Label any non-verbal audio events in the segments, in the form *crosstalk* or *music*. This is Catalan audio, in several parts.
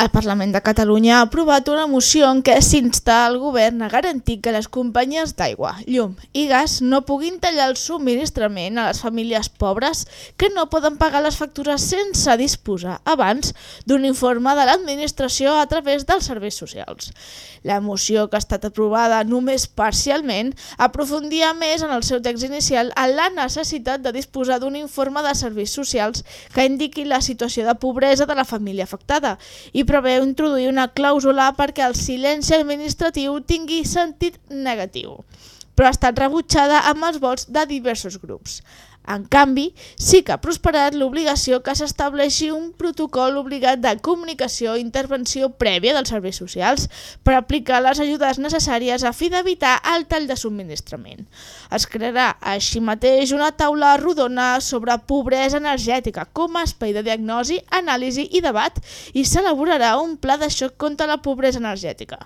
El Parlament de Catalunya ha aprovat una moció en què s'insta al govern a garantir que les companyies d'aigua, llum i gas no puguin tallar el subministrament a les famílies pobres que no poden pagar les factures sense disposar abans d'un informe de l'administració a través dels serveis socials. La moció, que ha estat aprovada només parcialment, aprofundia més en el seu text inicial en la necessitat de disposar d'un informe de serveis socials que indiqui la situació de pobresa de la família afectada i preveu introduir una clàusula perquè el silenci administratiu tingui sentit negatiu, però ha estat rebutjada amb els vots de diversos grups. En canvi, sí que ha prosperat l'obligació que s'estableixi un protocol obligat de comunicació i intervenció prèvia dels serveis socials per aplicar les ajudes necessàries a fi d'evitar el tall de subministrament. Es crearà així mateix una taula rodona sobre pobresa energètica com a espai de diagnosi, anàlisi i debat i s'elaborarà un pla de xoc contra la pobresa energètica.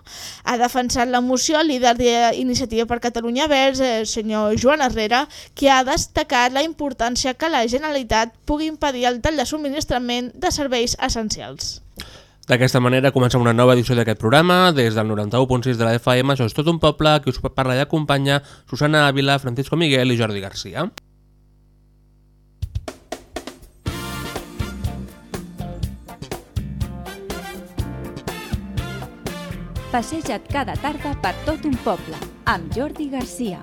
Ha defensat la moció el líder d'Iniciativa per Catalunya Verds, el senyor Joan Herrera, que ha destacat la importància que la Generalitat pugui impedir el tall de subministrament de serveis essencials. D'aquesta manera comencem una nova edició d'aquest programa. Des del 91.6 de la FM, això és tot un poble, que us parla i acompanya Susana Ávila, Francisco Miguel i Jordi Garcia. Passeja't cada tarda per tot un poble, amb Jordi Garcia.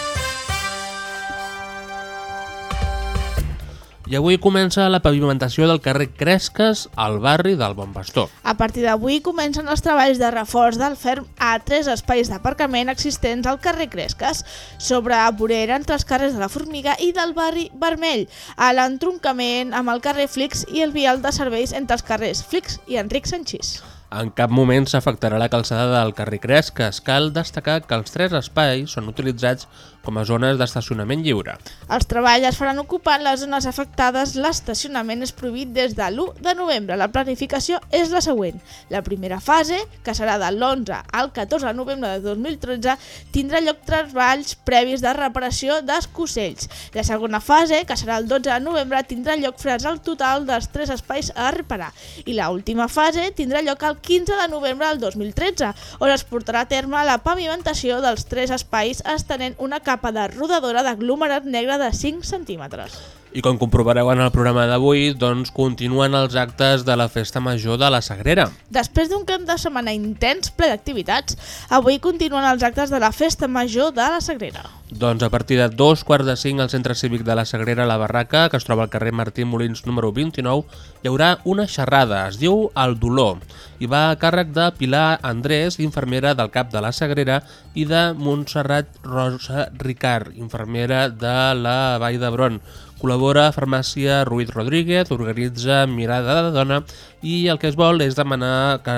I avui comença la pavimentació del carrer Cresques al barri del Bon Pastor. A partir d'avui comencen els treballs de reforç del ferm a tres espais d'aparcament existents al carrer Cresques, sobre vorera entre els carrers de la Formiga i del barri Vermell, a l'entroncament amb el carrer Flix i el vial de serveis entre els carrers Flix i Enric Sanchís. En cap moment s'afectarà la calçada del carrer Cresques. Cal destacar que els tres espais són utilitzats com a zones d'estacionament lliure. Els treballs es faran ocupant les zones afectades. L'estacionament és prohibit des de l'1 de novembre. La planificació és la següent. La primera fase, que serà de l'11 al 14 de novembre de 2013, tindrà lloc treballs previs de reparació d'escocells. La segona fase, que serà el 12 de novembre, tindrà lloc frens al total dels tres espais a reparar. I la última fase tindrà lloc el 15 de novembre del 2013, on es portarà a terme la pavimentació dels tres espais estenent una capa de rodadora d'aglomerat negre de 5 centímetres. I com comprovareu en el programa d'avui, doncs continuen els actes de la Festa Major de la Sagrera. Després d'un cap de setmana intens ple d'activitats, avui continuen els actes de la Festa Major de la Sagrera. Doncs a partir de dos quarts de cinc al Centre Cívic de la Sagrera La Barraca, que es troba al carrer Martí Molins número 29, hi haurà una xerrada, es diu El Dolor, i va a càrrec de Pilar Andrés, infermera del CAP de la Sagrera, i de Montserrat Rosa Ricard, infermera de la Vall d'Hebron. Col·labora Farmàcia Ruiz Rodríguez, organitza Mirada de Dona i el que es vol és demanar que,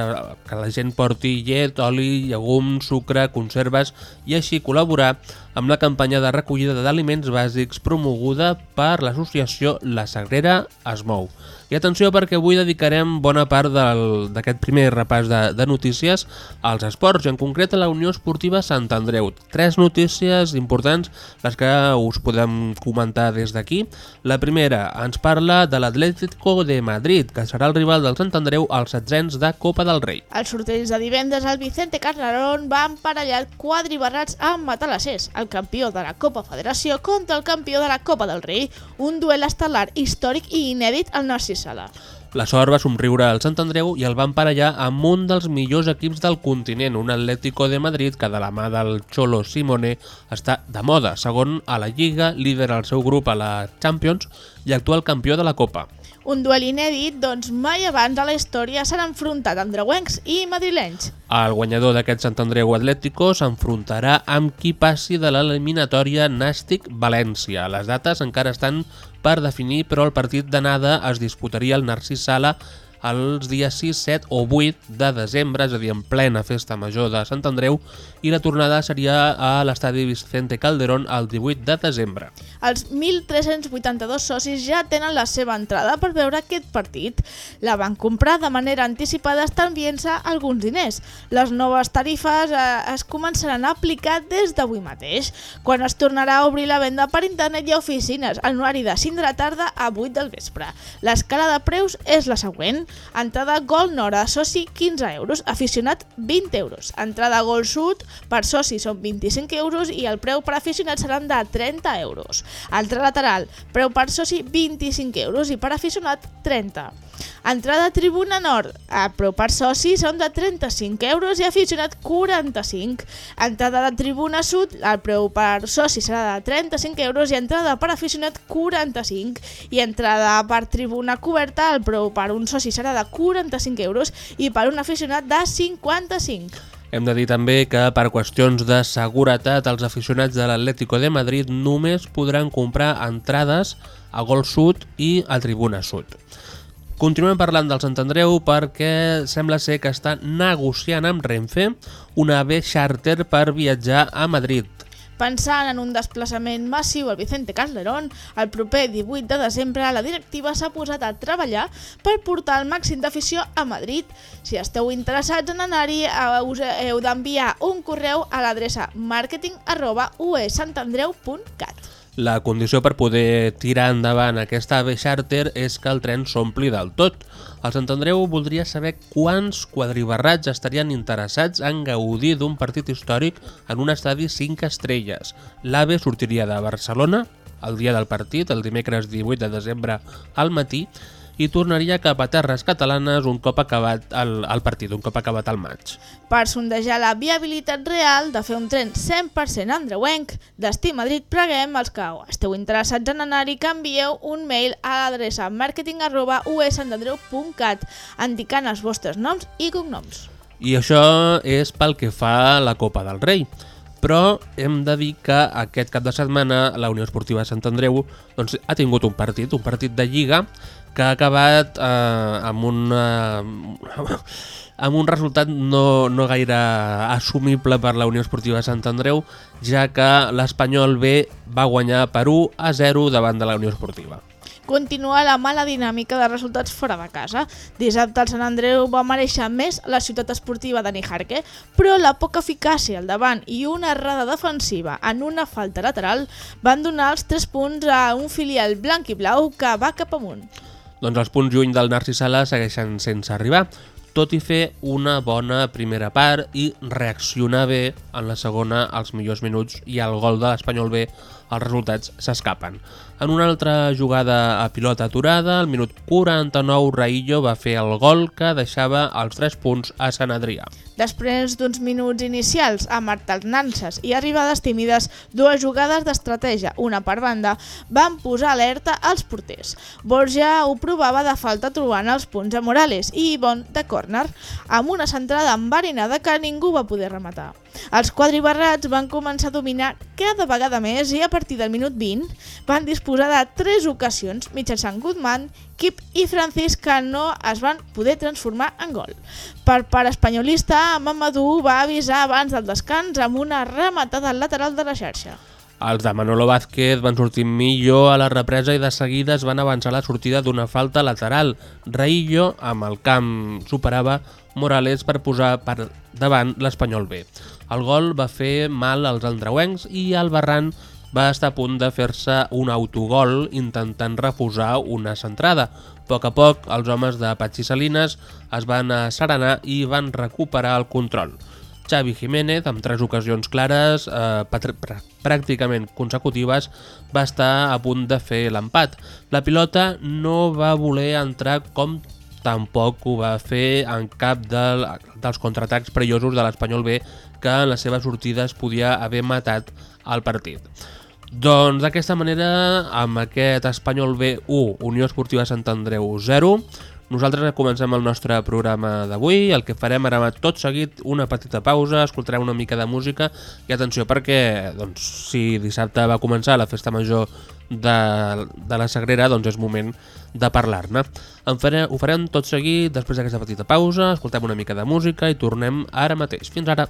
que la gent porti llet, oli, llegum, sucre, conserves i així col·laborar amb la campanya de recollida d'aliments bàsics promoguda per l'associació La Sagrera es mou. I atenció perquè avui dedicarem bona part d'aquest primer repàs de, de notícies als esports, i en concret a la Unió Esportiva Sant Andreu. Tres notícies importants, les que us podem comentar des d'aquí. La primera ens parla de l'Atlético de Madrid, que serà el rival del Sant Andreu als setzents de Copa del Rei. Al sorteig de divendres, el Vicente Carrerón va emparellar quadribarrats amb Matalassers, el campió de la Copa Federació contra el campió de la Copa del Rei, un duel estel·lar històric i inèdit al Narcís Sala. La sort va somriure al Sant Andreu i el va emparellar amb un dels millors equips del continent, un Atlético de Madrid que de la mà del Cholo Simone està de moda, segon a la Lliga, líder al seu grup a la Champions i actual campió de la Copa. Un duel inèdit, doncs mai abans a la història s'han enfrontat andreuencs i madrilenys. El guanyador d'aquest Sant Andreu Atlético s'enfrontarà amb qui passi de l'eliminatòria Nàstic-València. Les dates encara estan per definir, però el partit d'anada es disputaria al Narcís Sala els dies 6, 7 o 8 de desembre, és a dir, en plena festa major de Sant Andreu, i la tornada seria a l'estadi Vicente Calderón el 18 de desembre. Els 1.382 socis ja tenen la seva entrada per veure aquest partit. La van comprar de manera anticipada estalviant-se alguns diners. Les noves tarifes eh, es començaran a aplicar des d'avui mateix, quan es tornarà a obrir la venda per internet i oficines, en horari de 5 de la tarda a 8 del vespre. L'escala de preus és la següent. Entrada Gol Nora, soci 15 euros, aficionat 20 euros. Entrada Gol Sud, per soci són 25 euros i el preu per aficionat seran de 30 euros. Altre lateral, preu per soci 25 euros i per aficionat 30. Entrada Tribuna Nord, a preu per soci són de 35 euros i aficionat 45. Entrada de Tribuna Sud, el preu per soci serà de 35 euros i entrada per aficionat 45. I entrada per Tribuna Coberta, el preu per un soci serà de 45 euros i per un aficionat de 55. Hem de dir també que per qüestions de seguretat els aficionats de l'Atlético de Madrid només podran comprar entrades a Gol Sud i a Tribuna Sud. Continuem parlant del Sant Andreu perquè sembla ser que està negociant amb Renfe una AVE charter per viatjar a Madrid. Pensant en un desplaçament massiu al Vicente Calderón, el proper 18 de desembre la directiva s'ha posat a treballar per portar el màxim d'afició a Madrid. Si esteu interessats en anar-hi, eh, us heu d'enviar un correu a l'adreça marketing arroba. La condició per poder tirar endavant aquesta AVE charter és que el tren s'ompli del tot. El Sant Andreu voldria saber quants quadribarrats estarien interessats en gaudir d'un partit històric en un estadi 5 estrelles. L'AVE sortiria de Barcelona el dia del partit, el dimecres 18 de desembre al matí, i tornaria cap a terres catalanes un cop acabat el, el partit, un cop acabat el maig. Per sondejar la viabilitat real de fer un tren 100% andreuenc, destí Madrid preguem els que esteu interessats en anar-hi que envieu un mail a l'adreça marketing arroba usantandreu.cat indicant els vostres noms i cognoms. I això és pel que fa a la Copa del Rei. Però hem de dir que aquest cap de setmana la Unió Esportiva de Sant Andreu doncs, ha tingut un partit, un partit de Lliga, que ha acabat eh, amb, un, eh, amb un resultat no, no gaire assumible per la Unió Esportiva de Sant Andreu, ja que l'Espanyol B va guanyar per 1 a 0 davant de la Unió Esportiva. Continua la mala dinàmica de resultats fora de casa. Dissabte el Sant Andreu va mereixer més la ciutat esportiva de Nijarque, però la poca eficàcia al davant i una errada defensiva en una falta lateral van donar els 3 punts a un filial blanc i blau que va cap amunt. Doncs els punts juny del Narcís Sala segueixen sense arribar, tot i fer una bona primera part i reaccionar bé en la segona als millors minuts i al gol de l'Espanyol B els resultats s'escapen. En una altra jugada a pilota aturada, al minut 49 Raillo va fer el gol que deixava els 3 punts a Sant Adrià. Després d'uns minuts inicials amb alternances i arribades tímides, dues jugades d'estratègia, una per banda, van posar alerta als porters. Borja ho provava de falta trobant els punts a Morales i Ivon de córner, amb una centrada enverinada que ningú va poder rematar. Els quadribarrats van començar a dominar cada vegada més i a partir del minut 20 van disposar de tres ocasions mitjançant Guzmán, Kip i Francis que no es van poder transformar en gol. Per part espanyolista, Mamadou va avisar abans del descans amb una rematada al lateral de la xarxa. Els de Manolo Vázquez van sortir millor a la represa i de seguida es van avançar la sortida d'una falta lateral. Raillo, amb el camp, superava Morales per posar per davant l'Espanyol B. El gol va fer mal als andreuencs i el Barran va estar a punt de fer-se un autogol intentant refusar una centrada. A poc a poc, els homes de Patxi Salinas es van asserenar i van recuperar el control. Xavi Jiménez, amb tres ocasions clares, eh, pràcticament consecutives, va estar a punt de fer l'empat. La pilota no va voler entrar com tampoc ho va fer en cap del, dels contraatacs perillosos de l'Espanyol B que en la seva sortida es podia haver matat al partit. Doncs d'aquesta manera, amb aquest Espanyol B1, Unió Esportiva Sant Andreu 0, nosaltres comencem el nostre programa d'avui. El que farem ara tot seguit una petita pausa, escoltarem una mica de música i atenció perquè doncs, si dissabte va començar la festa major de, de la Sagrera, doncs és moment de parlar-ne. Ho farem tot seguit després d'aquesta petita pausa, escoltem una mica de música i tornem ara mateix. Fins ara!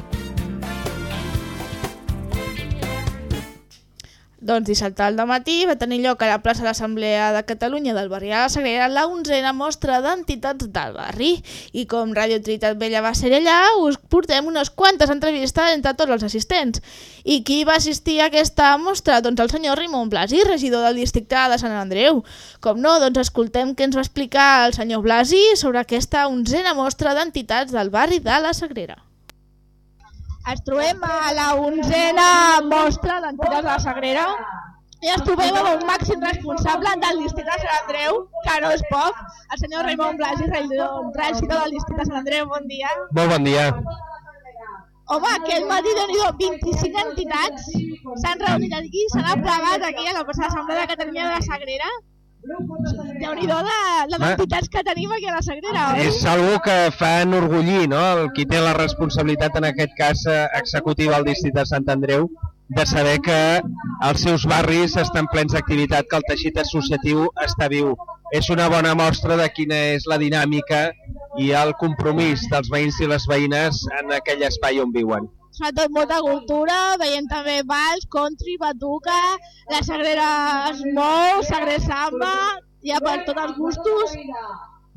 Doncs dissabte al matí va tenir lloc a la plaça de l'Assemblea de Catalunya del barri de la Sagrera la onzena mostra d'entitats del barri. I com Ràdio Trinitat Vella va ser allà, us portem unes quantes entrevistes entre tots els assistents. I qui va assistir a aquesta mostra? Doncs el senyor Ramon Blasi, regidor del districte de Sant Andreu. Com no, doncs escoltem què ens va explicar el senyor Blasi sobre aquesta onzena mostra d'entitats del barri de la Sagrera. Ens trobem a la onzena mostra d'entitats de la Sagrera i ens trobem amb un màxim responsable del districte de Sant Andreu, que no és poc, el senyor Raimon Blasi, regidor regidor del districte de Sant Andreu. Bon dia. Molt bon dia. Home, aquest matí déu nhi 25 entitats s'han reunit aquí, s'han aplegat aquí a la plaça de l'Assemblea de Catalunya de la Sagrera. Déu nhi de les Ma- entitats que tenim aquí a la Sagrera, oi? És algo que fa enorgullir, no?, el qui té la responsabilitat, en aquest cas eh, executiva al districte de Sant Andreu, de saber que els seus barris estan plens d'activitat, que el teixit associatiu està viu. És una bona mostra de quina és la dinàmica i el compromís dels veïns i les veïnes en aquell espai on viuen. Sobretot molta cultura, veiem també vals, country, batuca, la Sagrera es mou, Sagrera Samba, hi ha per tots els gustos.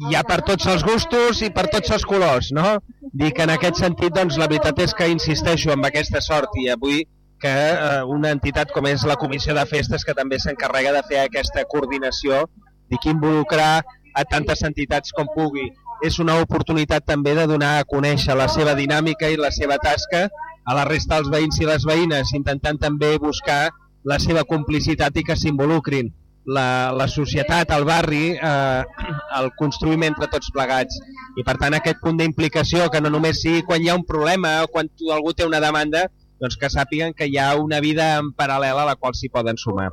Hi ha per tots els gustos i per tots els colors, no? Dic que en aquest sentit, doncs, la veritat és que insisteixo amb aquesta sort i avui que eh, una entitat com és la Comissió de Festes, que també s'encarrega de fer aquesta coordinació, dic involucrar a tantes entitats com pugui. És una oportunitat també de donar a conèixer la seva dinàmica i la seva tasca a la resta dels veïns i les veïnes, intentant també buscar la seva complicitat i que s'involucrin la, la societat, el barri, eh, el construïm entre tots plegats. I per tant aquest punt d'implicació, que no només sigui quan hi ha un problema o quan algú té una demanda, doncs que sàpiguen que hi ha una vida en paral·lel a la qual s'hi poden sumar.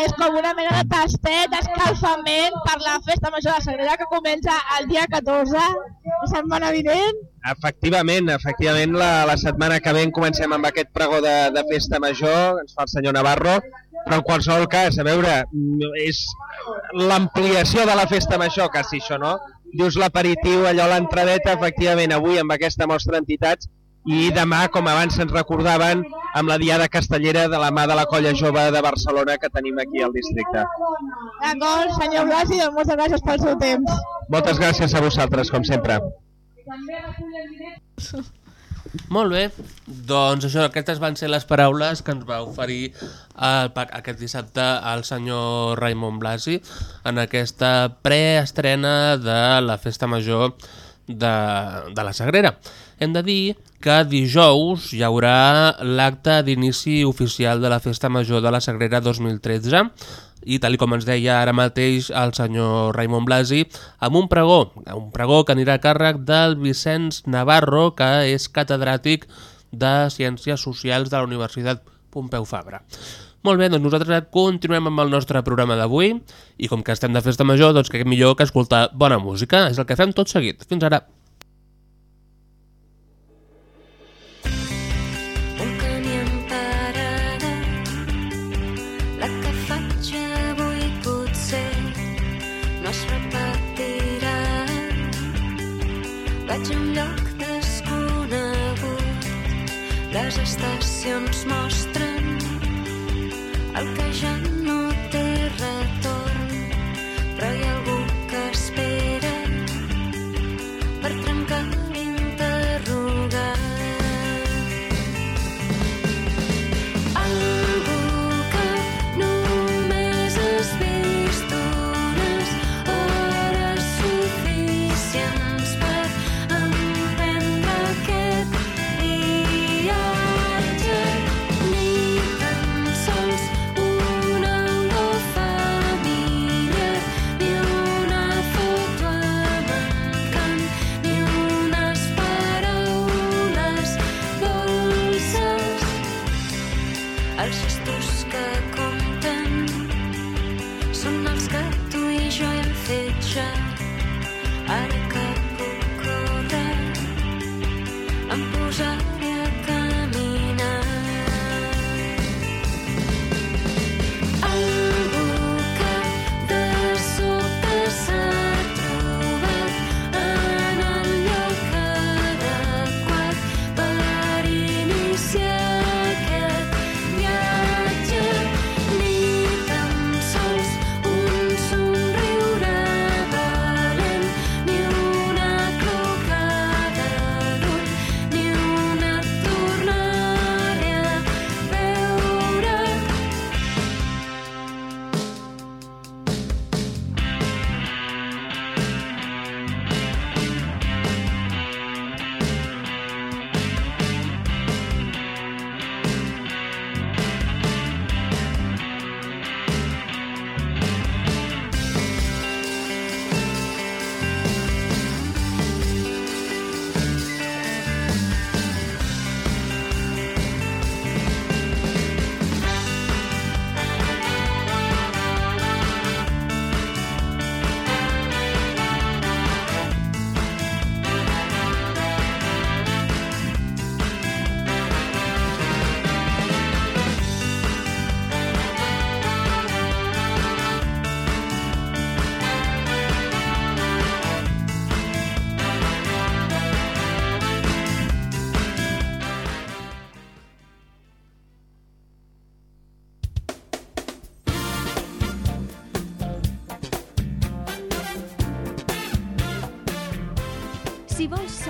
És com una mena de tastet, escalfament per la festa major de Sagrera que comença el dia 14, la setmana vinent. Efectivament, efectivament, la, la setmana que ve en comencem amb aquest pregó de, de festa major, ens fa el senyor Navarro, però en qualsevol cas, a veure, és l'ampliació de la festa major, quasi això, no? Dius l'aperitiu, allò l'entradeta, efectivament, avui amb aquesta mostra d'entitats, i demà, com abans ens recordaven, amb la Diada Castellera de la mà de la Colla Jove de Barcelona que tenim aquí al districte. D'acord, senyor Blasi, doncs moltes gràcies pel seu temps. Moltes gràcies a vosaltres, com sempre. Molt bé, doncs això, aquestes van ser les paraules que ens va oferir el, aquest dissabte el senyor Raimon Blasi en aquesta preestrena de la Festa Major de, de la Sagrera. Hem de dir que dijous hi haurà l'acte d'inici oficial de la Festa Major de la Sagrera 2013 i tal com ens deia ara mateix el senyor Raimon Blasi, amb un pregó, un pregó que anirà a càrrec del Vicenç Navarro, que és catedràtic de Ciències Socials de la Universitat Pompeu Fabra. Molt bé, doncs nosaltres continuem amb el nostre programa d'avui i com que estem de festa major, doncs que millor que escoltar bona música. És el que fem tot seguit. Fins ara.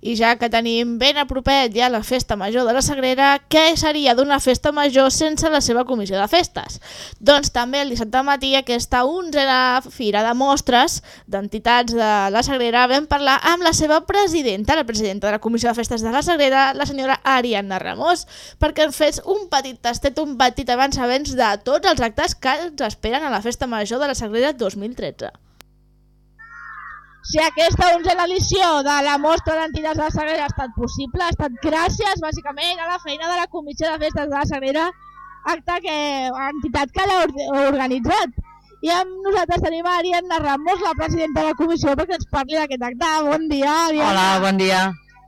I ja que tenim ben a propet ja la festa major de la Sagrera, què seria d'una festa major sense la seva comissió de festes? Doncs també el dissabte matí aquesta onzena fira de mostres d'entitats de la Sagrera vam parlar amb la seva presidenta, la presidenta de la comissió de festes de la Sagrera, la senyora Ariadna Ramós, perquè ens fes un petit tastet, un petit avançaments de tots els actes que ens esperen a la festa major de la Sagrera 2013. Si aquesta onzena edició de la mostra d'entitats de la Sagrera ha estat possible, ha estat gràcies, bàsicament, a la feina de la Comissió de Festes de la Sagrera, acte que, entitat que l'ha or- organitzat. I amb nosaltres tenim a Ariadna Ramos, la presidenta de la comissió, perquè ens parli d'aquest acte. Bon dia, Ariadna. Hola, bon dia.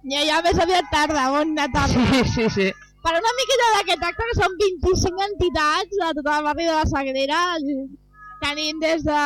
Ja, ja més aviat tarda, bona tarda. Sí, sí, sí. Per una miqueta d'aquest acte, que són 25 entitats de tot el barri de la Sagrera, tenim des de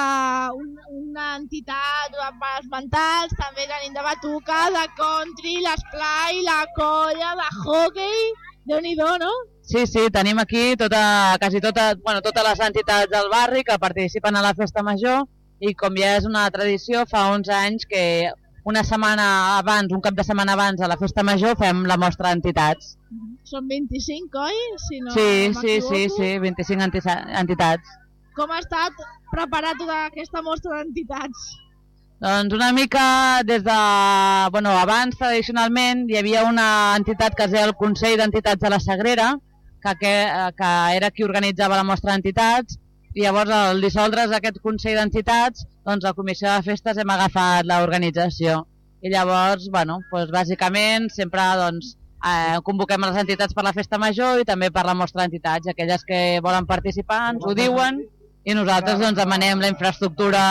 un, una entitat de pares mentals, també tenim de batuca, de country, l'esplai, la colla, de hockey, déu nhi no? Sí, sí, tenim aquí tota, quasi tota, bueno, totes les entitats del barri que participen a la festa major i com ja és una tradició, fa 11 anys que una setmana abans, un cap de setmana abans a la festa major fem la mostra d'entitats. Són 25, oi? Si no sí, sí, sí, sí, 25 entisa- entitats. Com ha estat preparar tota aquesta mostra d'entitats? Doncs una mica des de... Bueno, abans, tradicionalment, hi havia una entitat que es deia el Consell d'Entitats de la Sagrera, que, que, que era qui organitzava la mostra d'entitats, i llavors al dissoldre's aquest Consell d'Entitats, doncs la Comissió de Festes hem agafat l'organització. I llavors, bueno, doncs bàsicament sempre doncs, eh, convoquem les entitats per la festa major i també per la mostra d'entitats. Aquelles que volen participar ens ho diuen i nosaltres doncs, demanem la infraestructura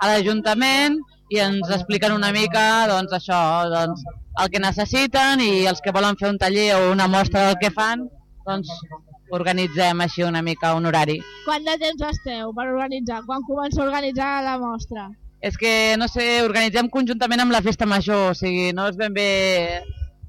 a l'Ajuntament i ens expliquen una mica doncs, això, doncs, el que necessiten i els que volen fer un taller o una mostra del que fan, doncs organitzem així una mica un horari. Quant de temps esteu per organitzar? Quan comença a organitzar la mostra? És que, no sé, organitzem conjuntament amb la festa major, o sigui, no és ben bé,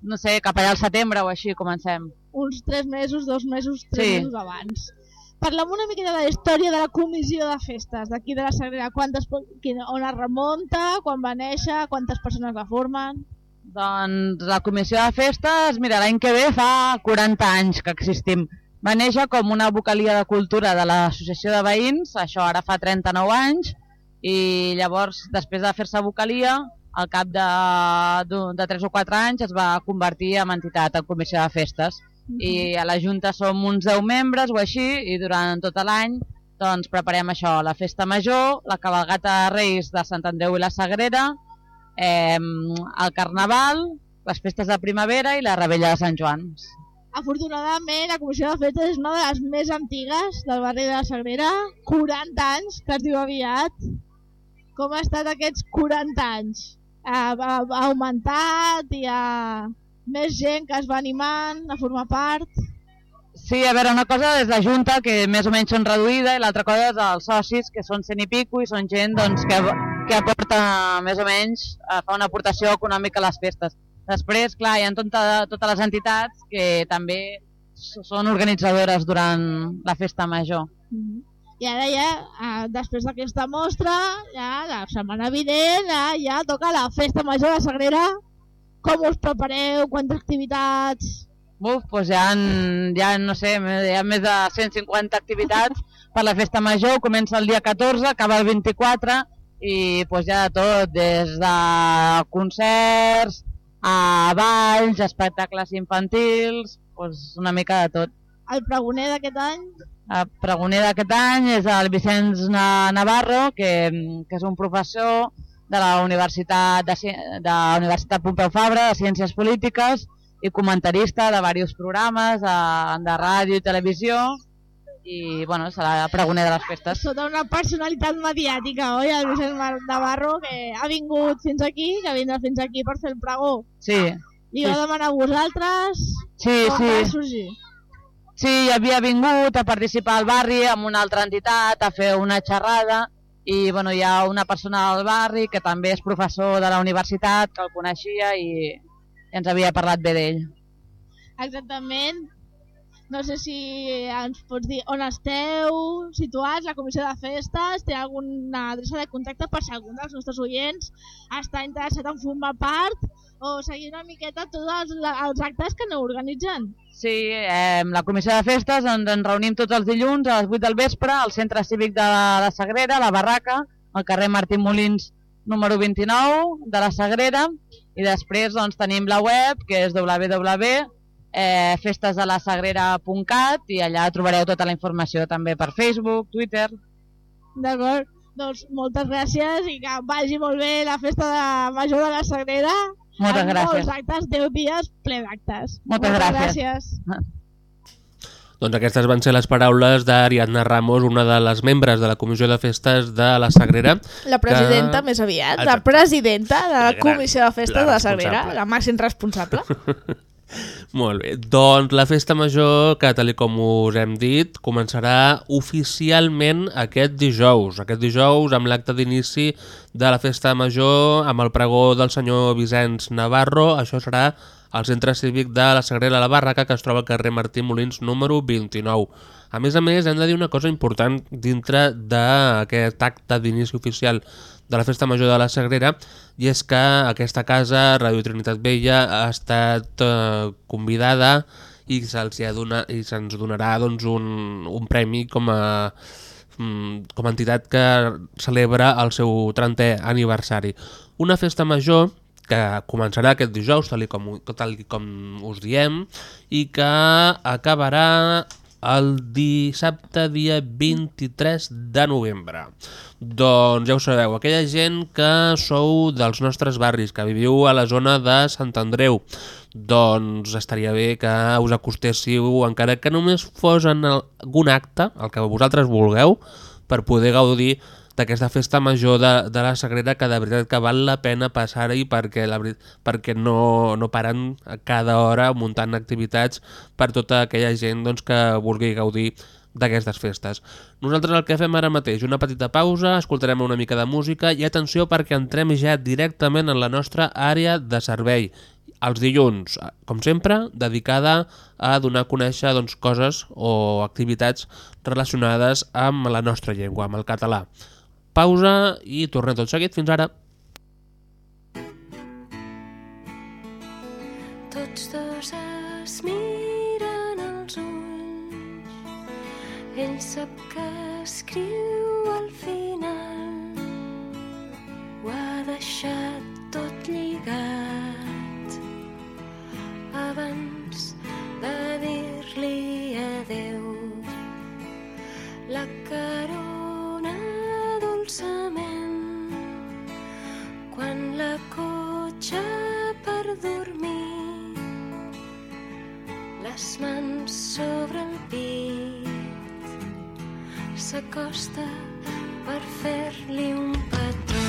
no sé, cap allà al setembre o així comencem. Uns tres mesos, dos mesos, tres Sí. mesos abans. Parlem una miqueta de la història de la comissió de festes d'aquí de la Sagrera. Quantes, on es remunta, quan va néixer, quantes persones la formen... Doncs la comissió de festes, mira, l'any que ve fa 40 anys que existim. Va néixer com una vocalia de cultura de l'Associació de Veïns, això ara fa 39 anys, i llavors, després de fer-se vocalia, al cap de, de 3 o 4 anys es va convertir en entitat, en comissió de festes. I a la Junta som uns 10 membres o així, i durant tot l'any doncs, preparem això, la festa major, la cabalgata de Reis de Sant Andreu i la Sagrera, eh, el Carnaval, les festes de primavera i la Rebella de Sant Joan. Afortunadament, la comissió de festes és una de les més antigues del barri de la Sagrera. 40 anys, que es diu aviat. Com ha estat aquests 40 anys? Ha, ha, ha augmentat, hi ha més gent que es va animant a formar part. Sí, a veure, una cosa és la Junta, que més o menys són reduïda, i l'altra cosa és els socis, que són cent i pico, i són gent doncs, que, que aporta més o menys, eh, fa una aportació econòmica a les festes. Després, clar, hi ha tota, totes les entitats que també són organitzadores durant la festa major. I ara ja, eh, després d'aquesta mostra, ja la setmana vinent, ja, ja toca la festa major de Sagrera. Com us prepareu? Quantes activitats? Uf, doncs hi ha, hi ha, no sé, hi ha més de 150 activitats per la festa major, comença el dia 14, acaba el 24 i doncs hi ha de tot, des de concerts, a balls, espectacles infantils, doncs una mica de tot. El pregoner d'aquest any? El pregoner d'aquest any és el Vicenç Na- Navarro, que, que és un professor de la Universitat, de, de la Universitat Pompeu Fabra de Ciències Polítiques i comentarista de diversos programes de, de ràdio i televisió i bueno, serà pregoner de les festes. Sota una personalitat mediàtica, oi? El Vicent Navarro, que ha vingut fins aquí, que vindrà fins aquí per fer el pregó. Sí, I ho Sí. demanar a vosaltres? sí, Com sí. va sorgir? Sí, havia vingut a participar al barri amb una altra entitat, a fer una xerrada, i bueno, hi ha una persona del barri que també és professor de la universitat, que el coneixia i ens havia parlat bé d'ell. Exactament. No sé si ens pots dir on esteu situats, la comissió de festes, té alguna adreça de contacte per si algun dels nostres oients està interessat en formar part o seguir una miqueta tots els, els actes que no organitzen. Sí, eh, la comissió de festes ens reunim tots els dilluns a les 8 del vespre al centre cívic de la Sagrera, la Barraca, al carrer Martí Molins número 29 de la Sagrera i després doncs, tenim la web que és www.festesdelasagrera.cat i allà trobareu tota la informació també per Facebook, Twitter. D'acord? Doncs moltes gràcies i que vagi molt bé la festa de major de la Sagrera. Moltes amb gràcies. Molts actes, 10 dies ple d'actes. Moltes gràcies. gràcies. *laughs* Doncs aquestes van ser les paraules d'Ariadna Ramos, una de les membres de la Comissió de Festes de la Sagrera. La presidenta, que... més aviat, la presidenta de la, Comissió de Festes la de la Sagrera, la màxim responsable. *laughs* Molt bé, doncs la festa major, que tal com us hem dit, començarà oficialment aquest dijous. Aquest dijous, amb l'acte d'inici de la festa major, amb el pregó del senyor Vicenç Navarro, això serà al centre cívic de la Sagrera la Barraca, que es troba al carrer Martí Molins número 29. A més a més, hem de dir una cosa important dintre d'aquest acte d'inici oficial de la Festa Major de la Sagrera i és que aquesta casa, Radio Trinitat Vella, ha estat eh, convidada i ha donat, i se'ns donarà doncs, un, un premi com a, mm, com a entitat que celebra el seu 30è aniversari. Una festa major que començarà aquest dijous, tal i com, tal i com us diem, i que acabarà el dissabte dia 23 de novembre. Doncs ja ho sabeu, aquella gent que sou dels nostres barris, que viviu a la zona de Sant Andreu, doncs estaria bé que us acostéssiu, encara que només fos en algun acte, el que vosaltres vulgueu, per poder gaudir d'aquesta festa major de, de la Sagrera que de veritat que val la pena passar-hi perquè, la, perquè no, no paren cada hora muntant activitats per tota aquella gent doncs, que vulgui gaudir d'aquestes festes. Nosaltres el que fem ara mateix, una petita pausa, escoltarem una mica de música i atenció perquè entrem ja directament en la nostra àrea de servei. Els dilluns, com sempre, dedicada a donar a conèixer doncs, coses o activitats relacionades amb la nostra llengua, amb el català. Pausa i tornem tot seguit. Fins ara. Tots dos es miren als ulls. Ell sap que escriu al final. Ho ha deixat tot lligat abans de dir-li adeu. La carona dolçament quan la cotxa per dormir les mans sobre el pit s'acosta per fer-li un petó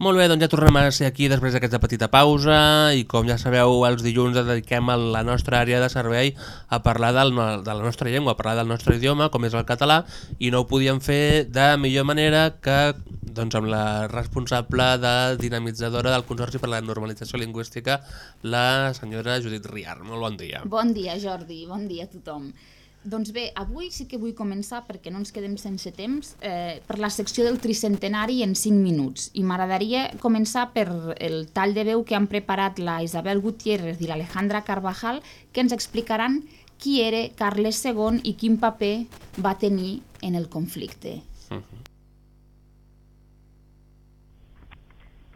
Molt bé, doncs ja tornem a ser aquí després d'aquesta petita pausa i com ja sabeu, els dilluns ens dediquem a la nostra àrea de servei a parlar del, de la nostra llengua, a parlar del nostre idioma, com és el català, i no ho podíem fer de millor manera que doncs, amb la responsable de dinamitzadora del Consorci per la Normalització Lingüística, la senyora Judit Riar. Molt bon dia. Bon dia, Jordi. Bon dia a tothom. Doncs bé, avui sí que vull començar, perquè no ens quedem sense temps, eh, per la secció del tricentenari en 5 minuts. I m'agradaria començar per el tall de veu que han preparat la Isabel Gutiérrez i l'Alejandra Carvajal, que ens explicaran qui era Carles II i quin paper va tenir en el conflicte.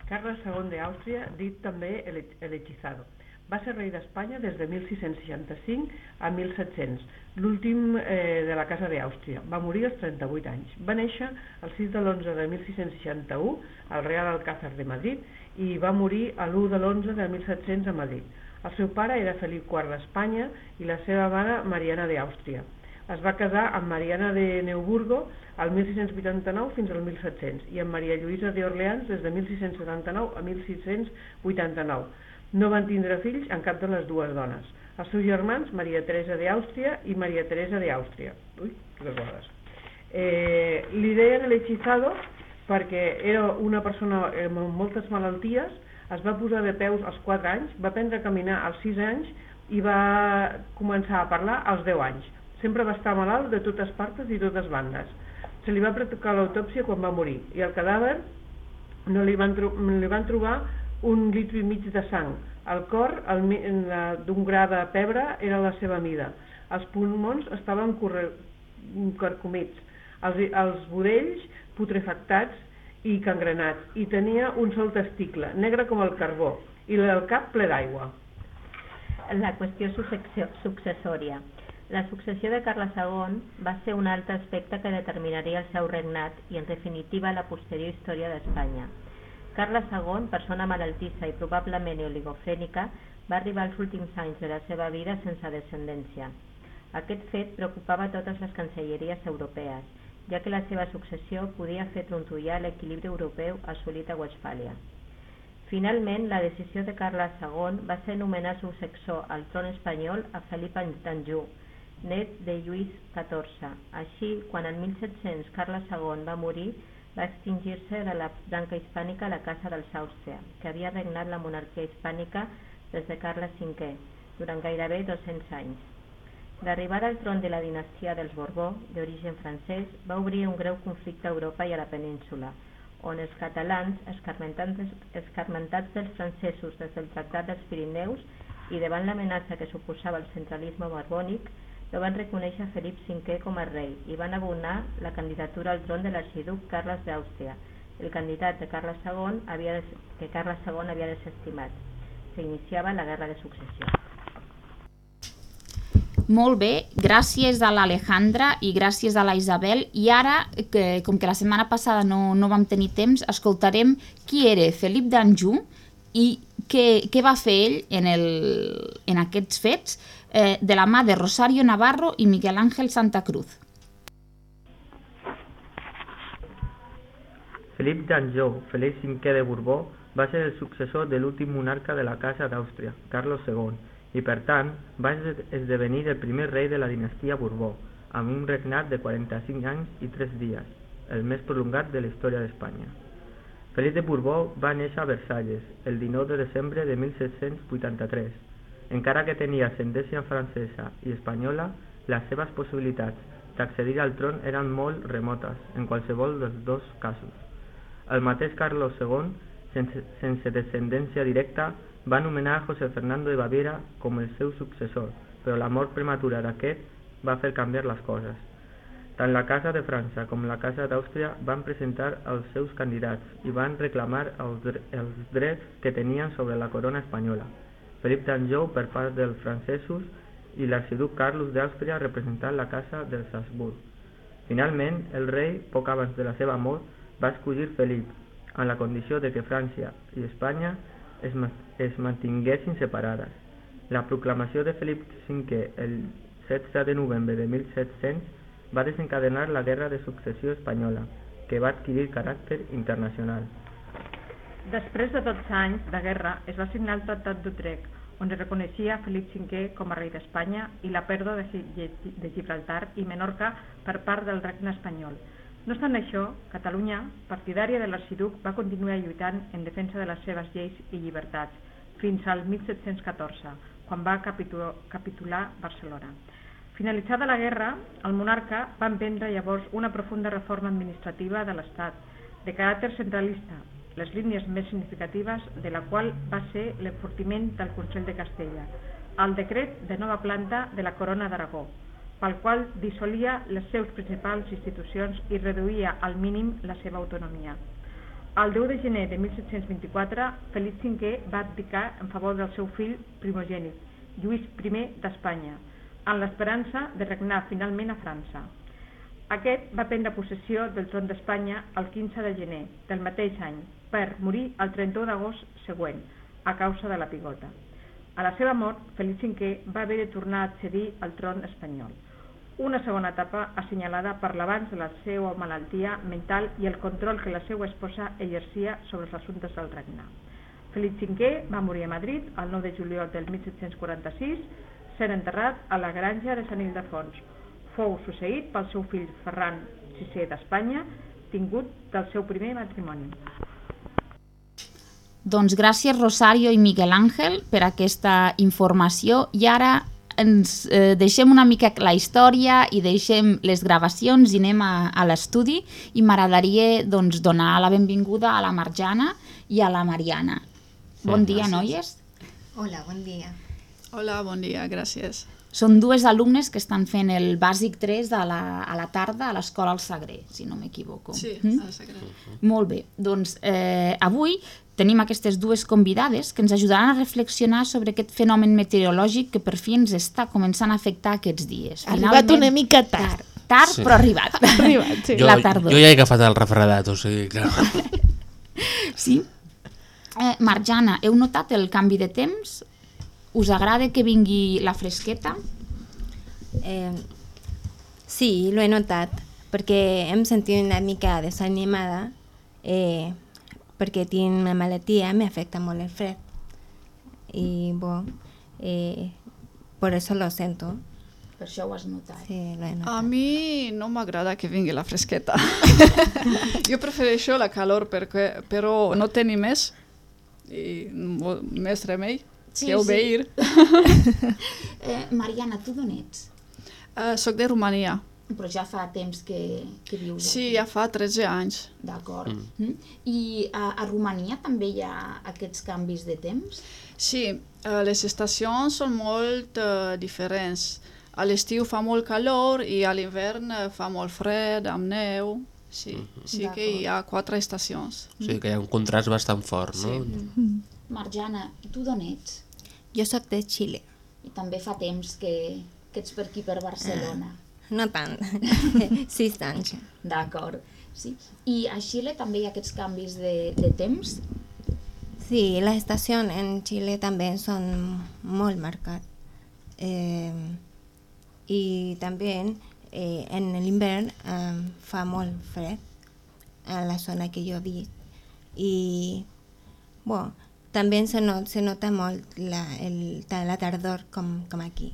Carles II d'Àustria, dit també el, el hechizado. Va ser rei d'Espanya des de 1665 a 1700, l'últim eh, de la Casa d'Àustria. Va morir als 38 anys. Va néixer el 6 de l'11 de 1661 al Real Alcázar de Madrid i va morir a l'1 de l'11 de 1700 a Madrid. El seu pare era Felip IV d'Espanya i la seva mare Mariana d'Àustria. Es va casar amb Mariana de Neuburgo al 1689 fins al 1700 i amb Maria Lluïsa d'Orleans des de 1679 a 1689. No van tindre fills en cap de les dues dones. Els seus germans, Maria Teresa d'Àustria i Maria Teresa d'Àustria. Ui, que bodes. Eh, li deien l'hechizado perquè era una persona amb moltes malalties, es va posar de peus als 4 anys, va aprendre a caminar als 6 anys i va començar a parlar als 10 anys. Sempre va estar malalt de totes partes i totes bandes. Se li va practicar l'autòpsia quan va morir i el cadàver no li van, li van trobar un litre i mig de sang. El cor d'un gra de pebre era la seva mida. Els pulmons estaven carcomits. Els, els budells putrefactats i cangrenats. I tenia un sol testicle, negre com el carbó, i el cap ple d'aigua. La qüestió successòria. La successió de Carles II va ser un altre aspecte que determinaria el seu regnat i, en definitiva, la posterior història d'Espanya. Carles II, persona malaltissa i probablement oligofrènica, va arribar als últims anys de la seva vida sense descendència. Aquest fet preocupava totes les cancelleries europees, ja que la seva successió podia fer trontollar l'equilibri europeu assolit a Westfàlia. Finalment, la decisió de Carles II va ser nomenar successor al tron espanyol a Felip d'Anjou, net de Lluís XIV. Així, quan en 1700 Carles II va morir, va extingir-se de la branca hispànica la Casa dels Àustria, que havia regnat la monarquia hispànica des de Carles V, durant gairebé 200 anys. L'arribada al tron de la dinastia dels Borbó, d'origen francès, va obrir un greu conflicte a Europa i a la península, on els catalans, escarmentats, dels francesos des del Tractat dels Pirineus i davant l'amenaça que suposava el centralisme borbònic, no van reconèixer Felip V com a rei i van abonar la candidatura al tron de l'arxiduc Carles d'Àustria, el candidat de Carles II havia de, que Carles II havia desestimat. S'iniciava la guerra de successió. Molt bé, gràcies a l'Alejandra i gràcies a la Isabel. I ara, que, com que la setmana passada no, no vam tenir temps, escoltarem qui era Felip d'Anjou i què, què va fer ell en, el, en aquests fets eh, de la mà de Rosario Navarro i Miguel Ángel Santa Cruz. Felip d'Anjou, Felip V de Borbó, va ser el successor de l'últim monarca de la Casa d'Àustria, Carlos II, i per tant va esde- esdevenir el primer rei de la dinastia Borbó, amb un regnat de 45 anys i 3 dies, el més prolongat de la història d'Espanya. Felip de Borbó va néixer a Versalles el 19 de desembre de 1783. Encara que tenia ascendència francesa i espanyola, les seves possibilitats d'accedir al tron eren molt remotes en qualsevol dels dos casos. El mateix Carlos II, sense, sense descendència directa, va nomenar José Fernando de Baviera com el seu successor, però la mort prematura d'aquest va fer canviar les coses. Tant la Casa de França com la Casa d'Àustria van presentar els seus candidats i van reclamar els, els drets que tenien sobre la corona espanyola. Felip d'Anjou per part dels francesos i l'arxiduc Carlos d'Àustria representant la Casa dels Habsburg. Finalment, el rei, poc abans de la seva mort, va escollir Felip, amb la condició de que França i Espanya es, ma es mantinguessin separades. La proclamació de Felip V el 16 de novembre de 1700 va desencadenar la Guerra de Successió Espanyola, que va adquirir caràcter internacional. Després de 12 anys de guerra es va signar el Tractat d'Utrecht, on es reconeixia Felip V com a rei d'Espanya i la pèrdua de, Gi- de Gibraltar i Menorca per part del regne espanyol. No obstant això, Catalunya, partidària de l'arxiduc, va continuar lluitant en defensa de les seves lleis i llibertats, fins al 1714, quan va capitular Barcelona. Finalitzada la guerra, el monarca va emprendre llavors una profunda reforma administrativa de l'Estat, de caràcter centralista, les línies més significatives de la qual va ser l'enfortiment del Consell de Castella, el decret de nova planta de la Corona d'Aragó, pel qual dissolia les seus principals institucions i reduïa al mínim la seva autonomia. El 10 de gener de 1724, Felip V va abdicar en favor del seu fill primogènit, Lluís I d'Espanya, en l'esperança de regnar finalment a França. Aquest va prendre possessió del tron d'Espanya el 15 de gener del mateix any, per morir el 31 d'agost següent, a causa de la pigota. A la seva mort, Felip V va haver de tornar a accedir al tron espanyol. Una segona etapa assenyalada per l'avanç de la seva malaltia mental i el control que la seva esposa exercia sobre els assumptes del regne. Felip V va morir a Madrid el 9 de juliol del 1746, sent enterrat a la granja de Sant Ildefons. Fou succeït pel seu fill Ferran VI d'Espanya, tingut del seu primer matrimoni. Doncs gràcies Rosario i Miguel Àngel per aquesta informació i ara ens eh, deixem una mica la història i deixem les gravacions i anem a, a l'estudi i m'agradaria doncs, donar la benvinguda a la Marjana i a la Mariana. Bon dia, noies. Hola, bon dia. Hola, bon dia, gràcies. Són dues alumnes que estan fent el bàsic 3 a la, a la tarda a l'escola al Sagré, si no m'equivoco. Sí, Mm? al Sagré. Molt bé, doncs eh, avui tenim aquestes dues convidades que ens ajudaran a reflexionar sobre aquest fenomen meteorològic que per fi ens està començant a afectar aquests dies. Ha arribat una mica tard. Tard, tard Sí. però ha arribat. Ha arribat, sí. Jo, La tardor. jo ja he agafat el refredat, o sigui, clar. *laughs* Sí? Eh, Marjana, heu notat el canvi de temps? Us agrada que vingui la fresqueta? Eh, sí, lo he notat, perquè em sentit una mica desanimada, eh, perquè tinc una malaltia, me afecta molt el fred. I, bo, eh, por eso lo sento. Per això ho has notat. Sí, lo he notat. A mi no m'agrada que vingui la fresqueta. *laughs* jo prefereixo la calor perquè, però no tenim més i més remei Sí, que sí. obeir. *laughs* Eh, Mariana, tu d'on ets? Uh, soc de Romania. Però ja fa temps que, que vius Sí, aquí. ja fa 13 anys. D'acord. Mm. Mm. I a, a Romania també hi ha aquests canvis de temps? Sí, eh, les estacions són molt eh, diferents. A l'estiu fa molt calor i a l'hivern eh, fa molt fred, amb neu. Sí, sí que hi ha quatre estacions. O sigui que hi ha un contrast bastant fort, no? Sí. Marjana, tu d'on ets? Jo sóc de Xile. I també fa temps que, que ets per aquí, per Barcelona. No tant, *laughs* sis anys. D'acord. Sí. I a Xile també hi ha aquests canvis de, de temps? Sí, las estaciones en Chile también son muy marcadas. Eh, y también eh, en el invierno eh, fa molt fred en la zona que yo vi. Y bueno, también se, no, se nota molt la, el, la tardor com, com aquí.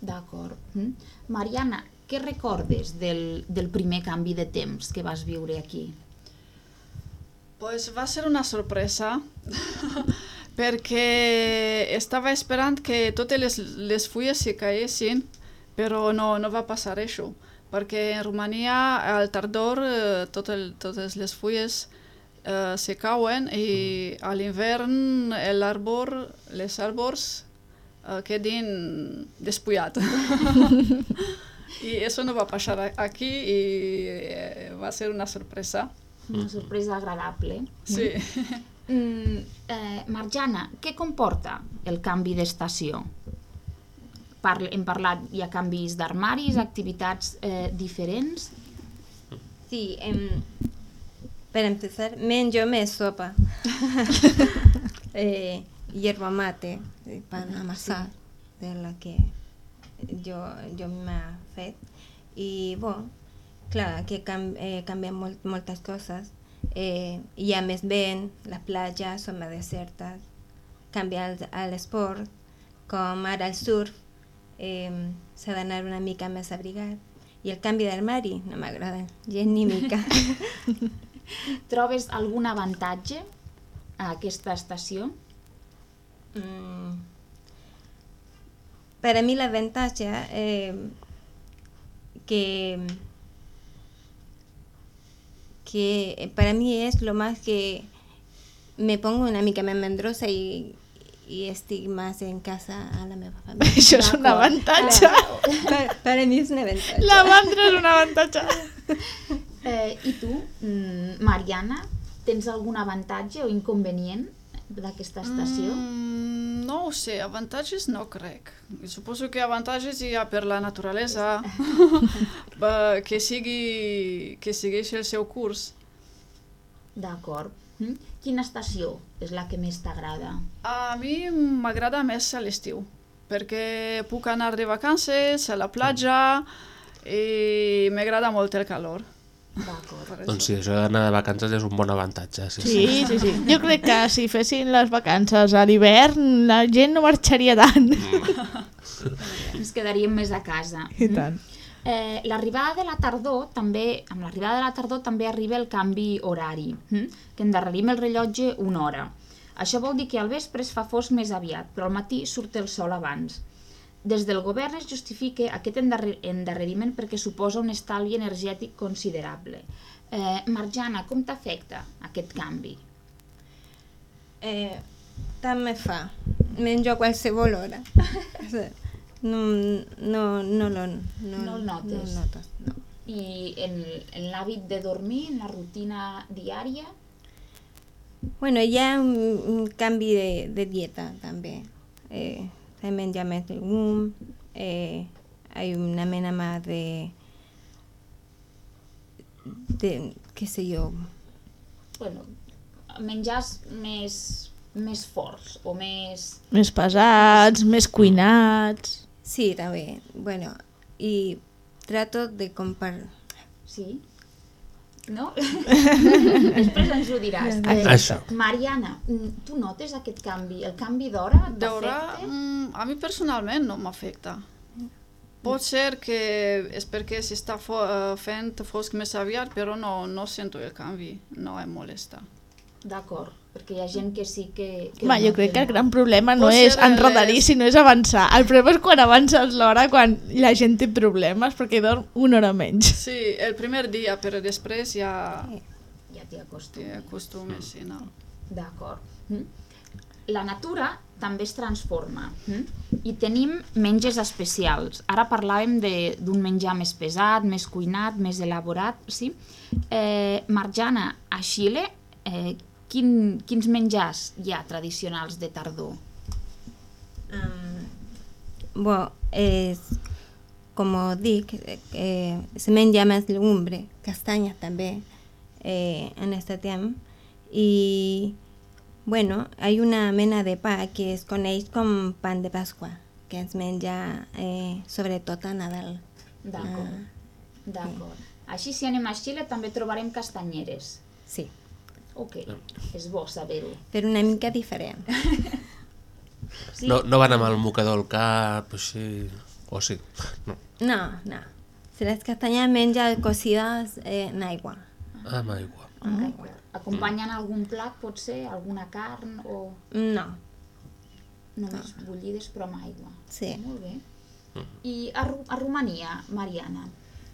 D'acord. Mm. Mariana, què recordes del, del primer canvi de temps que vas viure aquí? Pues va ser una sorpresa *laughs* perquè estava esperant que totes les, les fulles se caiguessin, però no, no va passar això, perquè en Romania al tardor eh, tot el, totes les fulles eh, se cauen i a l'hivern l'arbor, les arbors eh, quedin despullats. *laughs* *laughs* I això no va passar a- aquí i eh, va ser una sorpresa. Una sorpresa agradable. Sí. Mm, eh, Marjana, què comporta el canvi d'estació? Parle, hem parlat, hi ha canvis d'armaris, activitats eh, diferents. Sí, em, para empezar, menjo més sopa. *laughs* eh, hierba mate, eh, pan amasar. de la que jo, jo m'ha fet. I, bo, clar, que cam, eh, canvien molt, moltes coses. Eh, hi ha més vent, les platges són més desertes, canvia l'esport, com ara el surf, eh, s'ha d'anar una mica més abrigat. I el canvi d'armari no m'agrada gens ni mica. *laughs* Trobes algun avantatge a aquesta estació? Mm. Para mí la ventaja eh, que que para mí es lo más que me pongo una mica més mendrosa i, i estic més en casa a la meva família. Això és un avantatge. Per, per a mi és un avantatge. La mandra és un avantatge. *laughs* Eh, I tu, mm, Mariana, tens algun avantatge o inconvenient d'aquesta estació? Mm, no ho sé, avantatges no crec. Suposo que avantatges hi ha per la naturalesa, *laughs* que, sigui, que segueixi el seu curs. D'acord. Mm? Quina estació és la que més t'agrada? A mi m'agrada més a l'estiu, perquè puc anar de vacances a la platja i m'agrada molt el calor. Doncs sí, això d'anar de vacances és un bon avantatge. Sí, Sí, sí, sí. Jo crec que si fessin les vacances a l'hivern la gent no marxaria tant. *laughs* Ens quedaríem més a casa. I tant. Eh, l'arribada de la tardor també, amb l'arribada de la tardor també arriba el canvi horari, hm? que endarrerim el rellotge una hora. Això vol dir que al vespre es fa fosc més aviat, però al matí surt el sol abans. Des del govern es justifica aquest endarrer endarreriment perquè suposa un estalvi energètic considerable. Eh, Marjana, com t'afecta aquest canvi? Eh, tant me fa. Menjo a qualsevol hora. *laughs* No, no, no, lo, no, No el notes? No el notes, no. I en, en l'hàbit de dormir, en la rutina diària? Bueno, hi ha un, un canvi de, de dieta també. Eh, se menja més llegum, eh, hay una mena más de, de, qué sé yo, Bueno, menjars més, més forts o més... Més pesats, més cuinats... Sí, també. Bueno, y trato de compartir. Sí? No? *laughs* Després ens ho diràs. Eh, Això. Mariana, mm, tu notes aquest canvi? El canvi d'hora D'hora, t'afecta? mm, a mi personalment no m'afecta. Pot ser que és perquè s'està fo eh, fent fosc més aviat, però no, no sento el canvi, no em molesta. D'acord, perquè hi ha gent que sí que... que Ma, jo crec que el gran problema no és les- sinó és avançar. El problema és quan avances l'hora, quan la gent té problemes, perquè dorm una hora menys. Sí, el primer dia, però després ja... Ja t'hi acostumes. T'hi acostumes, sí, no. D'acord. Mm. La natura també es transforma mm? i tenim menges especials. Ara parlàvem de- d'un menjar més pesat, més cuinat, més elaborat, sí? Eh, Marjana, a Xile, eh, quin, quins menjars hi ha tradicionals de tardor? Bueno, es, como dic, eh, se menja més legumbre, castanyes també, eh, en este temps. I, bueno, hay una mena de pa que es coneix com pan de Pasqua, que es menja eh, sobretot a Nadal. D'acord. Ah, D'acord. Així, si anem a Xile, també trobarem castanyeres. sí, Ok, és bo saber-ho. però una mica diferent. *laughs* Sí? No, no van amb el mocador al cap, així... O sí. No. No, no. Si les castanyes menja cocides eh, en aigua. Ah, amb aigua. D'acord. Acompanyen algun plat, pot ser? Alguna carn o No, només bullides però amb aigua? Sí. Molt bé. I a, Ru- a Romania, Mariana,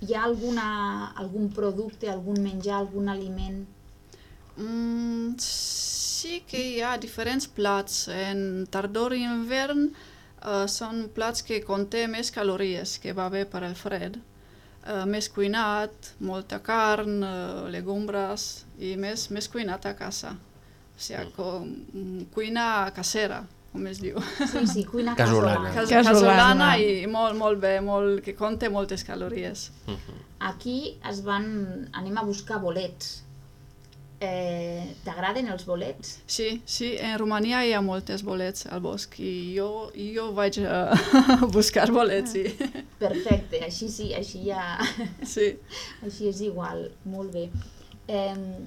hi ha alguna, algun producte, algun menjar, algun aliment? Mm, sí que hi ha diferents plats. En tardor i invern eh, són plats que conté més calories, que va bé per al fred. Eh, més cuinat, molta carn, eh, legumbres i més, més cuinat a casa. O sigui, com, mm, cuina casera, com es diu. Sí, sí, cuina *laughs* Casolana. casolana. Cas Casolana. casolana i molt, molt bé, molt, que conté moltes calories. Aquí es van, anem a buscar bolets. Eh, T'agraden els bolets? Sí, sí, en Romania hi ha moltes bolets al bosc i jo, jo vaig a *laughs* buscar bolets, sí. Perfecte, així sí, així ja... *laughs* Sí. Així és igual, molt bé. Eh,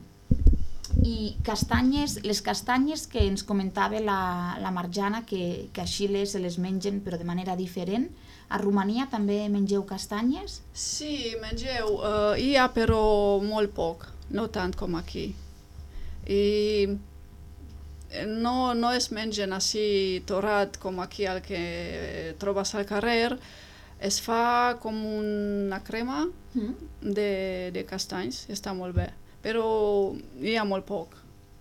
I castanyes, les castanyes que ens comentava la, la Marjana, que, que a Xile se les mengen però de manera diferent, a Romania també mengeu castanyes? Sí, mengeu. Uh, hi ha però molt poc, no tant com aquí. I no, no es mengen així torrat com aquí el que trobes al carrer. Es fa com una crema Mm. de, de castanys, està molt bé. Però hi ha molt poc.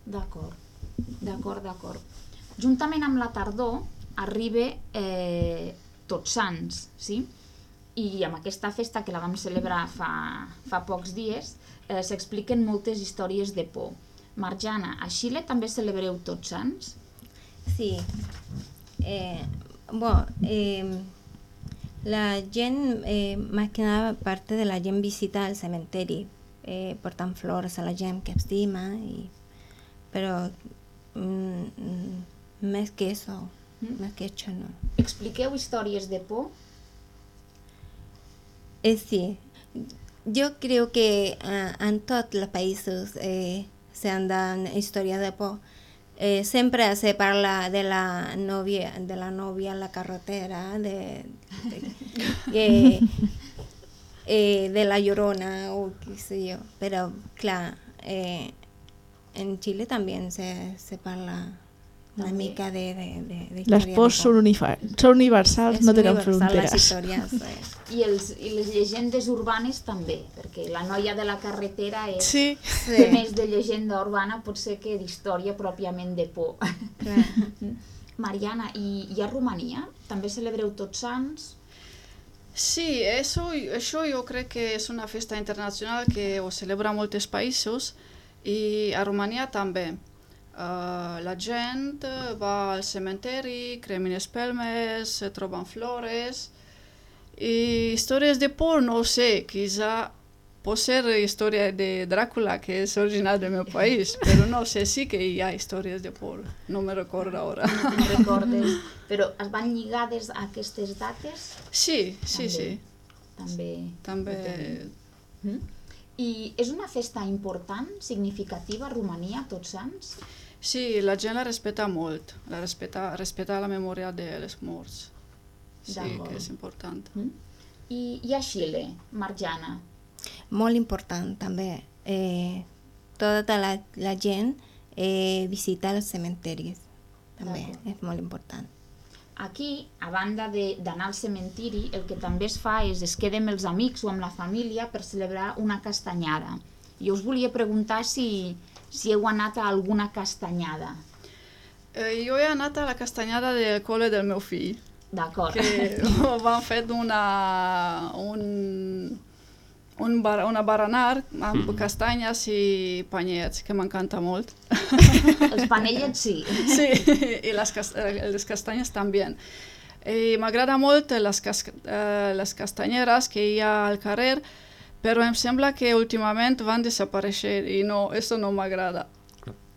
D'acord, d'acord, d'acord. Juntament amb la tardor arriba eh, Tots Sants, sí? I amb aquesta festa que la vam celebrar fa, fa pocs dies eh, s'expliquen moltes històries de por. Marjana, a Xile també celebreu Tots Sants? Sí. Eh, bueno, eh, la gent, eh, más que nada parte de la gent visita el cementeri, eh, portan flors a la gent que estima, y, pero mm, mm, más que eso, más que eso no. Expliqueu històries de por? Eh, sí, yo creo que ah, en todos los países eh, se andan historias de por. Eh, siempre se parla de la novia, de la novia en la carretera, de, de, *laughs* eh, eh, de la llorona o qué sé yo. Pero claro, eh, en Chile también se, se parla una També. mica de, de, de, de Les pors són, unifa- són universals, És no tenen universal, les fronteres. històries, *laughs* eh. I, els, I les llegendes urbanes també, perquè la noia de la carretera és Sí. Sí. més de llegenda urbana pot ser que d'història pròpiament de por. *laughs* Mariana, i, i a Romania també celebreu Tots Sants? Sí, eso, això jo crec que és una festa internacional que ho celebra molts països i a Romania també. Uh, la gent va al cementeri, cremen espelmes, se troben flores i històries de por, no ho sé, quizá pot ser història de Dràcula, que és original del meu país, *laughs* però no sé, sí que hi ha històries de por, no me recordo ara. No recordes, *laughs* però es van lligades a aquestes dates? Sí, sí, També. sí. També. També Mm? I és una festa important, significativa a Romania, Tots Sants? Sí, la gent la respeta molt, la respeta, respeta la memòria dels morts. Sí, que és important. I, I a Xile, Marjana? Molt important també. Eh, tota la, la gent eh, visita els cementeris. També és molt important. Aquí, a banda de- d'anar al cementiri, el que també es fa és es queda amb els amics o amb la família per celebrar una castanyada. Jo us volia preguntar si, si heu anat a alguna castanyada. Eh, jo he anat a la castanyada del col·le del meu fill. D'acord. Que *laughs* van fet una, un, un bar, una baranar amb castanyes i panyets, que m'encanta molt. *laughs* Els panellets sí. Sí, i les, eh, les castanyes també. I m'agrada molt les, cas eh, les castanyeres que hi ha al carrer, però em sembla que últimament van desaparèixer i no, això no m'agrada.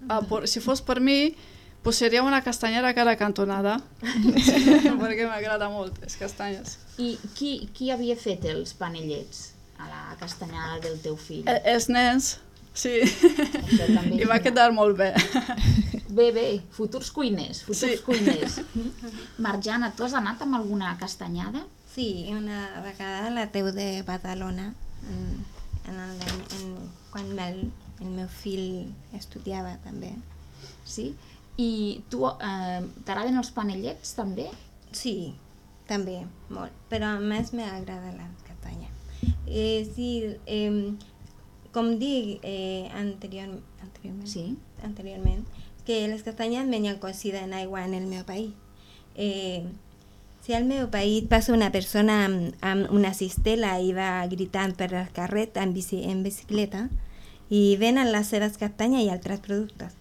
Ah, por, si fos per mi, posaria una castanyera a cada cantonada, *laughs* *laughs* perquè m'agrada molt les castanyes. I qui, qui havia fet els panellets a la castanyada del teu fill? Eh, els nens, sí, i va quedar molt bé. *laughs* Bé, bé, futurs cuiners, futurs Sí. cuiners. Marjana, tu has anat amb alguna castanyada? Sí, una vegada a la teu de Badalona, en, en el, en, quan el, el meu fill estudiava també. Sí? I tu, eh, t'agraden els panellets també? Sí, també, molt. Però a més m'agrada la castanya. Eh, sí, eh, com dic eh, anterior, anteriorment, sí. anteriorment, que les castanyes mengen cocida en aigua en el meu país. Eh, si al meu país passa una persona amb, amb una cistela i va gritant per el carret en, bici, en bicicleta i venen les seves castanyes i altres productes.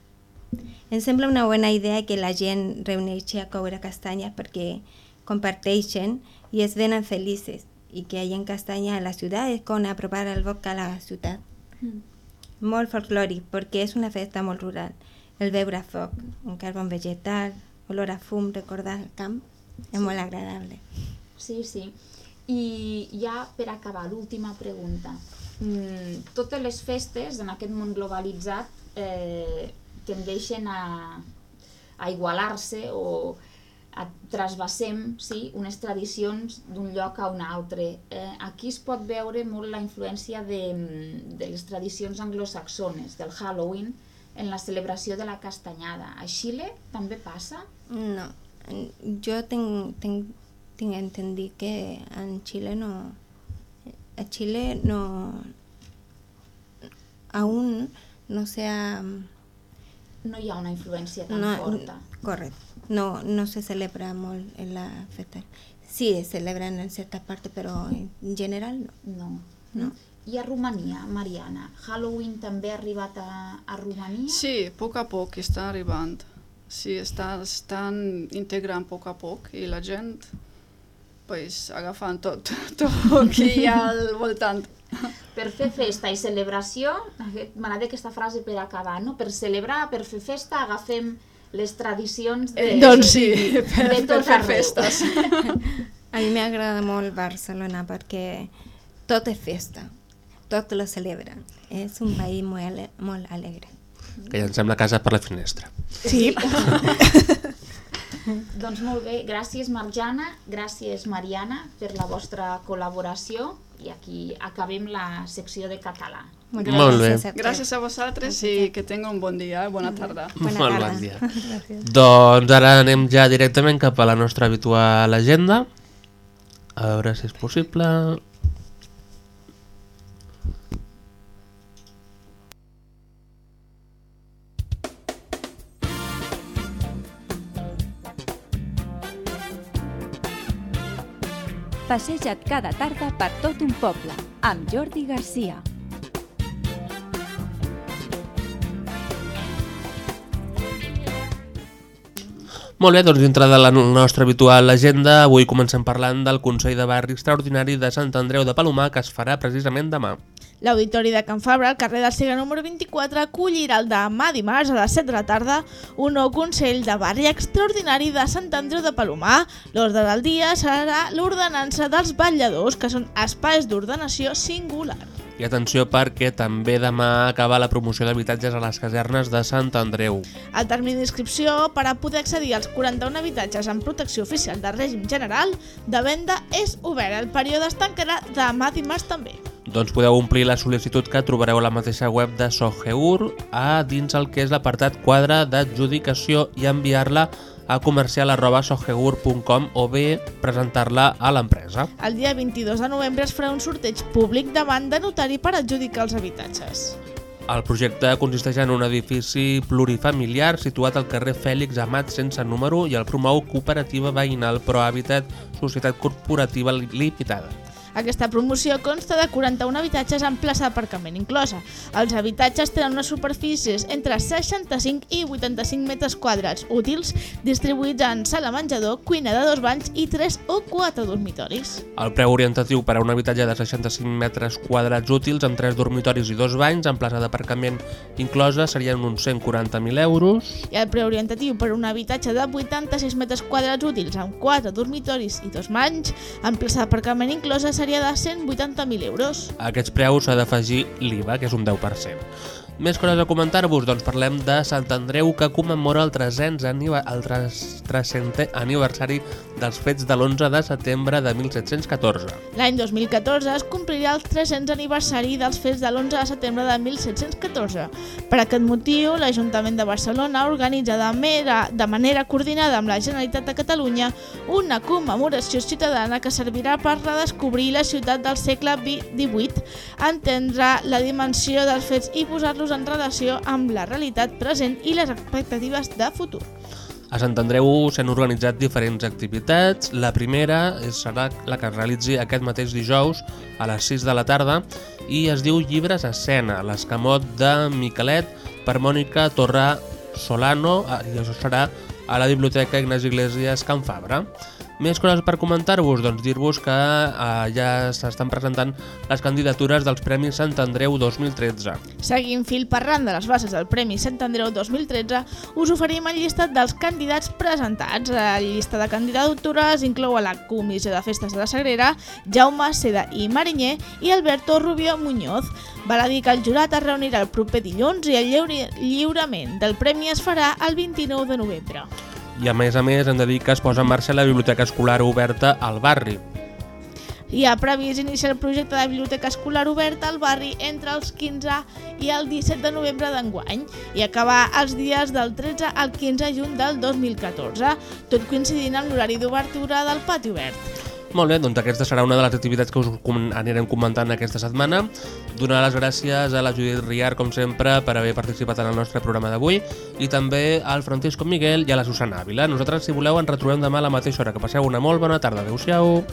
Em sembla una bona idea que la gent reuneixi a coure castanyes perquè comparteixen i es venen felices i que hi ha castanya a la ciutat és com apropar el boc a la ciutat. molt folclòric, perquè és una festa molt rural. El veure foc, un carbon vegetal, olor a fum, recordar el camp, és Sí. molt agradable. Sí, sí. I ja per acabar, l'última pregunta. Mm, totes les festes en aquest món globalitzat eh, tendeixen a, a igualar-se o a trasbassem sí, unes tradicions d'un lloc a un altre. Eh, aquí es pot veure molt la influència de, de les tradicions anglosaxones, del Halloween, en la celebració de la castanyada. A Xile també passa? No, en- jo tinc, tinc, tinc entendit que en Xile no... A Xile no... Aún no se ha... No hi ha una influència tan no, forta. Correcte. No, no se celebra molt en la festa. Sí, es celebran en certa part, però en general no. No. No. I a Romania, Mariana, Halloween també ha arribat a, a Romania? Sí, a poc a poc està arribant. Sí, està, estan integrant a poc a poc i la gent pues, agafant tot, *laughs* tot que hi ha al voltant. Per fer festa i celebració, aquest- m'agrada aquesta frase per acabar, no? Per celebrar, per fer festa, agafem les tradicions de, Eh, doncs sí, per- de per tot fer arreu. festes. *laughs* A mi m'agrada molt Barcelona perquè tot és festa, tot lo celebren. És un país molt, ale molt alegre. Que llancem la casa per la finestra. Sí. *laughs* doncs molt bé, gràcies Marjana, gràcies Mariana per la vostra col·laboració i aquí acabem la secció de català. Moltes Molt bé. gràcies a Gràcies vosaltres i que tingueu un bon dia, eh? bona tarda. Bona Molt tarda. bon dia. Doncs ara anem ja directament cap a la nostra habitual agenda. A veure si és possible... Passeja't cada tarda per tot un poble, amb Jordi Garcia. Molt bé, doncs dintre de la nostra habitual agenda, avui comencem parlant del Consell de Barri Extraordinari de Sant Andreu de Palomar, que es farà precisament demà. L'Auditori de Can Fabra, al carrer del Segre número 24, acollirà el demà dimarts a les 7 de la tarda un nou Consell de Barri Extraordinari de Sant Andreu de Palomar. L'ordre del dia serà l'ordenança dels balladors, que són espais d'ordenació singular. I atenció perquè també demà acaba la promoció d'habitatges a les casernes de Sant Andreu. El termini d'inscripció per a poder accedir als 41 habitatges en protecció oficial de règim general de venda és obert. El període es tancarà demà dimarts també. Doncs podeu omplir la sol·licitud que trobareu a la mateixa web de Sogeur a dins el que és l'apartat quadre d'adjudicació i enviar-la a comercial arroba sogegur.com o bé presentar-la a l'empresa. El dia 22 de novembre es farà un sorteig públic davant de notari per adjudicar els habitatges. El projecte consisteix en un edifici plurifamiliar situat al carrer Fèlix Amat sense número i el promou Cooperativa Veïnal Prohabitat Societat Corporativa Limitada. Aquesta promoció consta de 41 habitatges amb plaça d'aparcament inclosa. Els habitatges tenen unes superfícies entre 65 i 85 metres quadrats útils, distribuïts en sala menjador, cuina de dos banys i 3 o 4 dormitoris. El preu orientatiu per a un habitatge de 65 metres quadrats útils amb 3 dormitoris i 2 banys amb plaça d'aparcament inclosa serien uns 140.000 euros. I el preu orientatiu per a un habitatge de 86 metres quadrats útils amb 4 dormitoris i 2 banys amb plaça d'aparcament inclosa seria de 180.000 euros. A aquests preus s'ha d'afegir l'IVA, que és un 10%. Més coses a comentar-vos, doncs parlem de Sant Andreu que commemora el 300 aniva- el 300è aniversari dels fets de l'11 de setembre de 1714. L'any 2014 es complirà el 300 aniversari dels fets de l'11 de setembre de 1714. Per aquest motiu, l'Ajuntament de Barcelona organitza de, mera, de manera coordinada amb la Generalitat de Catalunya una commemoració ciutadana que servirà per redescobrir la ciutat del segle XVIII, entendre la dimensió dels fets i posar-los en relació amb la realitat present i les expectatives de futur. A Sant Andreu s'han organitzat diferents activitats. La primera serà la que es realitzi aquest mateix dijous a les 6 de la tarda i es diu Llibres a escena, l'escamot de Miquelet per Mònica Torrà Solano ah, i això serà a la Biblioteca Ignasi Iglesias Can Fabra. Més coses per comentar-vos? Doncs dir-vos que eh, ja s'estan presentant les candidatures dels Premis Sant Andreu 2013. Seguint fil parlant de les bases del Premi Sant Andreu 2013, us oferim el llistat dels candidats presentats. La llista de candidatures inclou a la Comissió de Festes de la Sagrera, Jaume Seda i Marinyer i Alberto Rubio Muñoz. Val a dir que el jurat es reunirà el proper dilluns i el lliure, lliurament del premi es farà el 29 de novembre. I a més a més hem de dir que es posa en marxa la biblioteca escolar oberta al barri. Hi ha previst iniciar el projecte de biblioteca escolar oberta al barri entre els 15 i el 17 de novembre d'enguany i acabar els dies del 13 al 15 de juny del 2014, tot coincidint amb l'horari d'obertura del pati obert. Molt bé, doncs aquesta serà una de les activitats que us anirem comentant aquesta setmana. Donar les gràcies a la Judit Riar, com sempre, per haver participat en el nostre programa d'avui i també al Francisco Miguel i a la Susana Ávila. Nosaltres, si voleu, ens retrobem demà a la mateixa hora. Que passeu una molt bona tarda. Adéu-siau.